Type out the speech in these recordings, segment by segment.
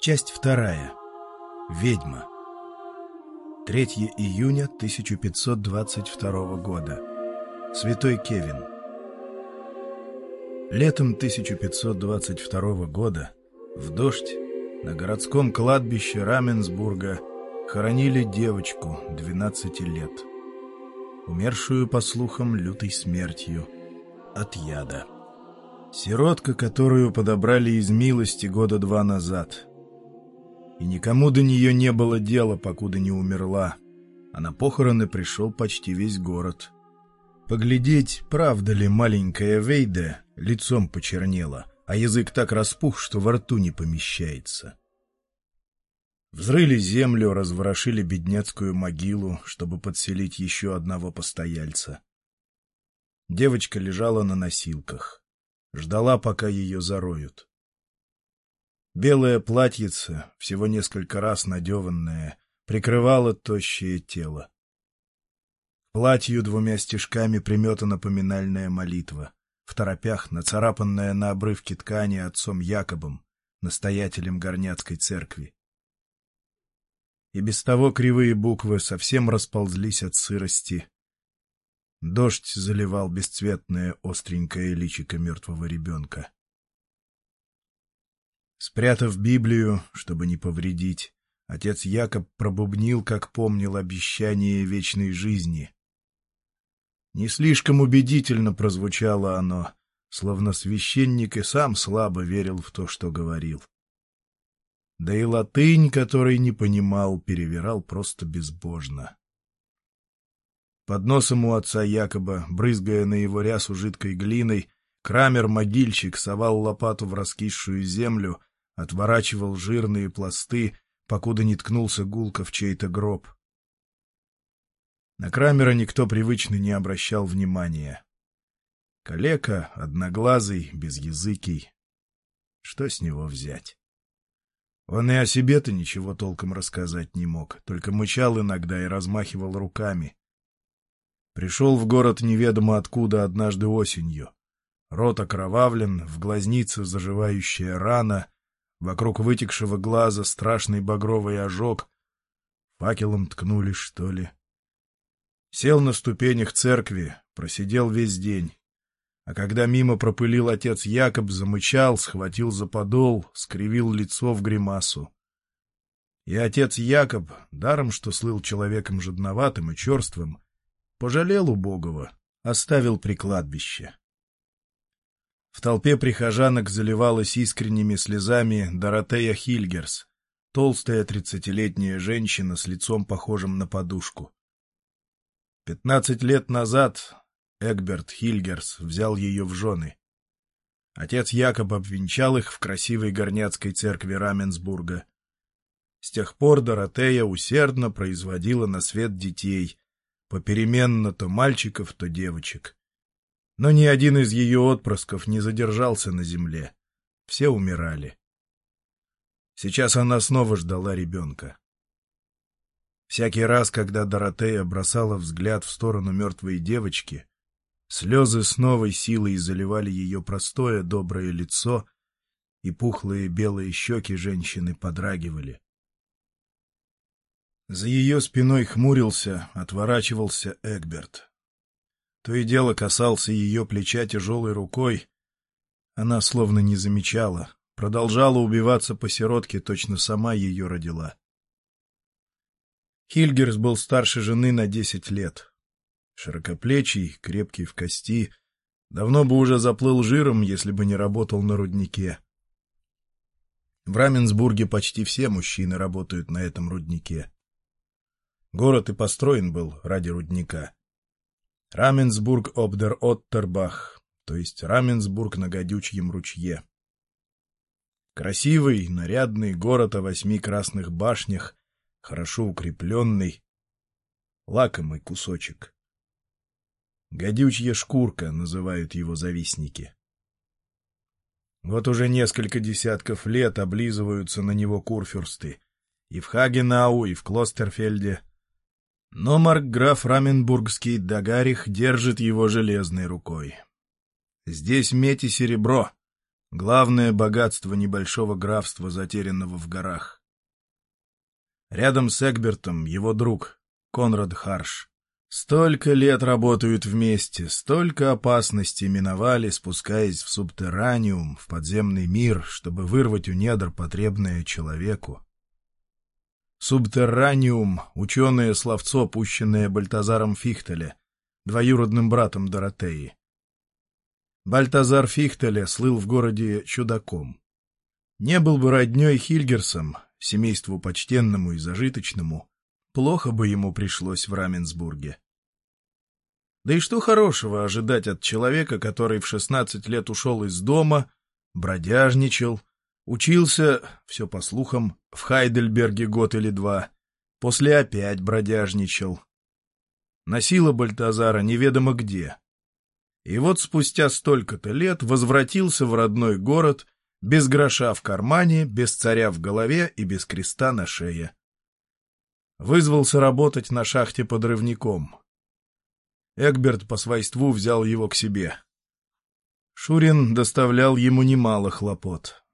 Часть вторая. Ведьма. 3 июня 1522 года. Святой Кевин. Летом 1522 года в дождь на городском кладбище Раменсбурга хоронили девочку 12 лет, умершую, по слухам, лютой смертью от яда. Сиротка, которую подобрали из милости года два назад. И никому до нее не было дела, покуда не умерла. А на похороны пришел почти весь город. Поглядеть, правда ли маленькая Вейда лицом почернела, а язык так распух, что во рту не помещается. Взрыли землю, разворошили бедняцкую могилу, чтобы подселить еще одного постояльца. Девочка лежала на носилках. Ждала, пока ее зароют. Белое платьице, всего несколько раз надеванное, прикрывало тощее тело. К платью двумя стежками приметана поминальная молитва, в торопях нацарапанная на обрывке ткани отцом Якобом, настоятелем Горняцкой церкви. И без того кривые буквы совсем расползлись от сырости, Дождь заливал бесцветное остренькое личико мертвого ребенка. Спрятав Библию, чтобы не повредить, отец Якоб пробубнил, как помнил, обещание вечной жизни. Не слишком убедительно прозвучало оно, словно священник и сам слабо верил в то, что говорил. Да и латынь, который не понимал, перевирал просто безбожно. Под носом у отца Якоба, брызгая на его рясу жидкой глиной, Крамер-могильщик совал лопату в раскисшую землю, отворачивал жирные пласты, покуда не ткнулся гулко в чей-то гроб. На Крамера никто привычный не обращал внимания. Калека, одноглазый, безязыкий. Что с него взять? Он и о себе-то ничего толком рассказать не мог, только мычал иногда и размахивал руками. Пришел в город неведомо откуда однажды осенью. Рот окровавлен, в глазнице заживающая рана, вокруг вытекшего глаза страшный багровый ожог. Факелом ткнули, что ли. Сел на ступенях церкви, просидел весь день. А когда мимо пропылил отец Якоб, замычал, схватил за подол, скривил лицо в гримасу. И отец Якоб, даром что слыл человеком жадноватым и черствым, Пожалел убогого, оставил при кладбище. В толпе прихожанок заливалась искренними слезами Доротея Хильгерс, толстая тридцатилетняя женщина с лицом похожим на подушку. Пятнадцать лет назад Эгберт Хильгерс взял ее в жены. Отец якобы обвенчал их в красивой горняцкой церкви Раменсбурга. С тех пор Доротея усердно производила на свет детей, попеременно то мальчиков, то девочек. Но ни один из ее отпрысков не задержался на земле. Все умирали. Сейчас она снова ждала ребенка. Всякий раз, когда Доротея бросала взгляд в сторону мертвой девочки, слезы с новой силой заливали ее простое доброе лицо, и пухлые белые щеки женщины подрагивали. За ее спиной хмурился, отворачивался Эгберт. То и дело касался ее плеча тяжелой рукой. Она словно не замечала, продолжала убиваться по сиротке, точно сама ее родила. Хильгерс был старше жены на десять лет. Широкоплечий, крепкий в кости, давно бы уже заплыл жиром, если бы не работал на руднике. В Раменсбурге почти все мужчины работают на этом руднике. Город и построен был ради рудника. Раменсбург обдер Оттербах, то есть Раменсбург на Гадючьем ручье. Красивый, нарядный город о восьми красных башнях, хорошо укрепленный, лакомый кусочек. Гадючья шкурка называют его завистники. Вот уже несколько десятков лет облизываются на него курфюрсты. И в Хагенау, и в Клостерфельде. Но маркграф Раменбургский Дагарих держит его железной рукой. Здесь медь и серебро, Главное богатство небольшого графства, затерянного в горах. Рядом с Эгбертом его друг, Конрад Харш. Столько лет работают вместе, столько опасностей миновали, спускаясь в субтерраниум, в подземный мир, чтобы вырвать у недр потребное человеку. Субтерраниум — ученое словцо, пущенное Бальтазаром Фихтеле, двоюродным братом Доротеи. Бальтазар Фихтеле слыл в городе чудаком. Не был бы родней Хильгерсом, семейству почтенному и зажиточному, плохо бы ему пришлось в Раменсбурге. Да и что хорошего ожидать от человека, который в 16 лет ушел из дома, бродяжничал, учился, все по слухам, в Хайдельберге год или два, после опять бродяжничал. Носила Бальтазара неведомо где, и вот спустя столько-то лет возвратился в родной город без гроша в кармане, без царя в голове и без креста на шее. Вызвался работать на шахте подрывником. Эгберт по свойству взял его к себе. Шурин доставлял ему немало хлопот.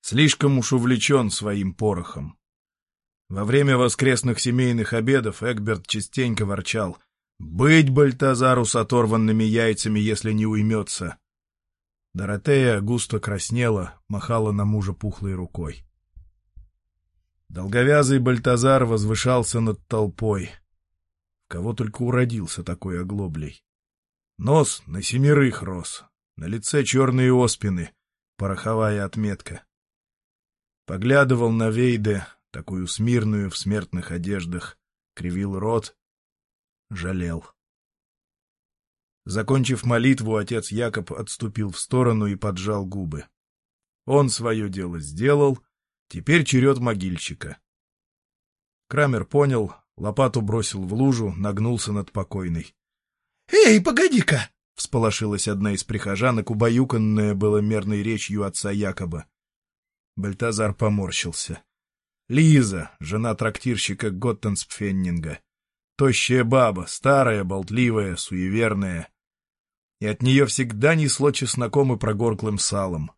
Слишком уж увлечен своим порохом. Во время воскресных семейных обедов Эгберт частенько ворчал — быть Бальтазару с оторванными яйцами, если не уймется. Доротея густо краснела, махала на мужа пухлой рукой. Долговязый Бальтазар возвышался над толпой. Кого только уродился такой оглоблей. Нос на семерых рос, на лице черные оспины, пороховая отметка. Поглядывал на Вейде, такую смирную в смертных одеждах, кривил рот, жалел. Закончив молитву, отец Якоб отступил в сторону и поджал губы. Он свое дело сделал, теперь черед могильщика. Крамер понял, лопату бросил в лужу, нагнулся над покойной. — Эй, погоди-ка! — всполошилась одна из прихожанок, убаюканная было мерной речью отца Якоба. Бальтазар поморщился. Лиза, жена трактирщика Готтенспфеннинга. Тощая баба, старая, болтливая, суеверная. И от нее всегда несло чесноком и прогорклым салом.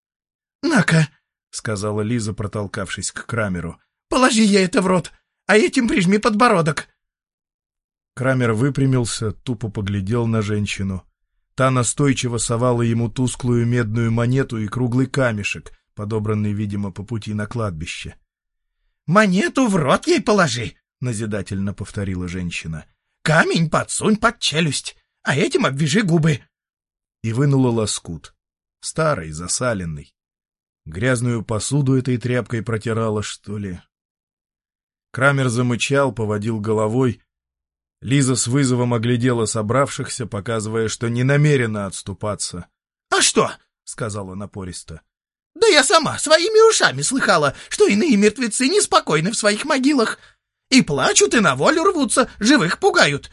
— На-ка, — сказала Лиза, протолкавшись к Крамеру, — положи ей это в рот, а этим прижми подбородок. Крамер выпрямился, тупо поглядел на женщину. Та настойчиво совала ему тусклую медную монету и круглый камешек, подобранный, видимо, по пути на кладбище. — Монету в рот ей положи, — назидательно повторила женщина. — Камень подсунь под челюсть, а этим обвяжи губы. И вынула лоскут. Старый, засаленный. Грязную посуду этой тряпкой протирала, что ли? Крамер замычал, поводил головой. Лиза с вызовом оглядела собравшихся, показывая, что не намерена отступаться. — А что? — сказала напористо. — Да я сама своими ушами слыхала, что иные мертвецы неспокойны в своих могилах. — и плачут, и на волю рвутся, живых пугают.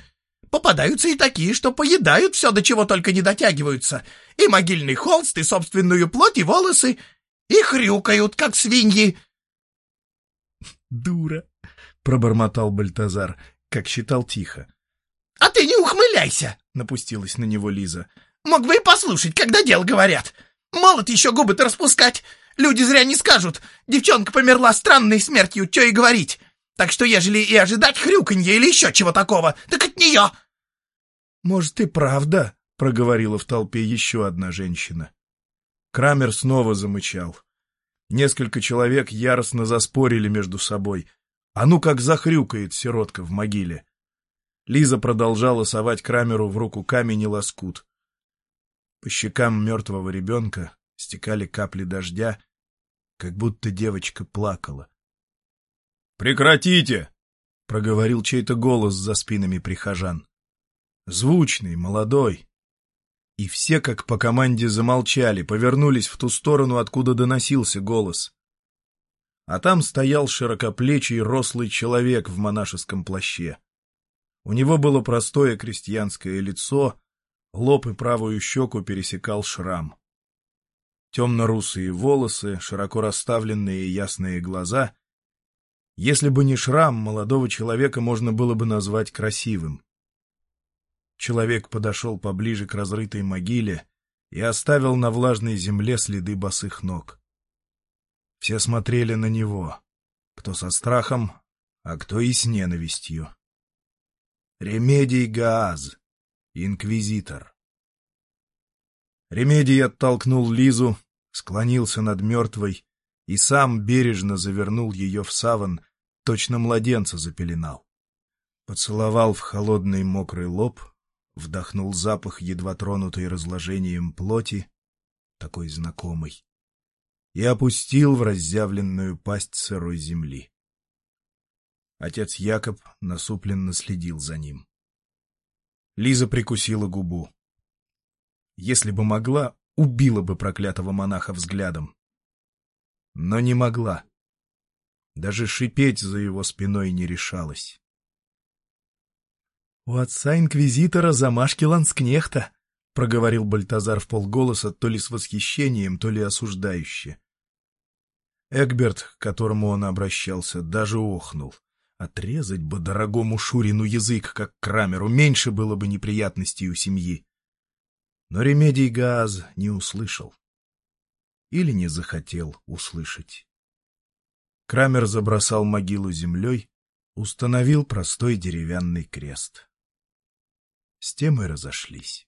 Попадаются и такие, что поедают все, до чего только не дотягиваются. И могильный холст, и собственную плоть, и волосы. И хрюкают, как свиньи. «Дура!» — пробормотал Бальтазар, как считал тихо. «А ты не ухмыляйся!» — напустилась на него Лиза. «Мог бы и послушать, когда дел говорят. Молод еще губы-то распускать. Люди зря не скажут. Девчонка померла странной смертью, что и говорить. Так что, ежели и ожидать хрюканья или еще чего такого, так от нее!» «Может, и правда?» — проговорила в толпе еще одна женщина. Крамер снова замычал. Несколько человек яростно заспорили между собой. А ну как захрюкает сиротка в могиле. Лиза продолжала совать Крамеру в руку камень и лоскут. По щекам мертвого ребенка стекали капли дождя, как будто девочка плакала. «Прекратите!» — проговорил чей-то голос за спинами прихожан. Звучный, молодой. И все, как по команде, замолчали, повернулись в ту сторону, откуда доносился голос. А там стоял широкоплечий рослый человек в монашеском плаще. У него было простое крестьянское лицо, лоб и правую щеку пересекал шрам. Темно-русые волосы, широко расставленные ясные глаза если бы не шрам, молодого человека можно было бы назвать красивым. Человек подошел поближе к разрытой могиле и оставил на влажной земле следы босых ног. Все смотрели на него, кто со страхом, а кто и с ненавистью. Ремедий Гааз, инквизитор. Ремедий оттолкнул Лизу, склонился над мертвой и сам бережно завернул ее в саван, точно младенца запеленал. Поцеловал в холодный мокрый лоб, вдохнул запах, едва тронутый разложением плоти, такой знакомый, и опустил в разъявленную пасть сырой земли. Отец Якоб насупленно следил за ним. Лиза прикусила губу. Если бы могла, убила бы проклятого монаха взглядом. Но не могла. Даже шипеть за его спиной не решалась. — У отца-инквизитора замашки ланскнехта, — проговорил Бальтазар в полголоса, то ли с восхищением, то ли осуждающе. Эгберт, к которому он обращался, даже охнул. Отрезать бы дорогому Шурину язык, как Крамеру, меньше было бы неприятностей у семьи. Но Ремедий Газ не услышал. Или не захотел услышать. Крамер забросал могилу землей, установил простой деревянный крест. С тем и разошлись.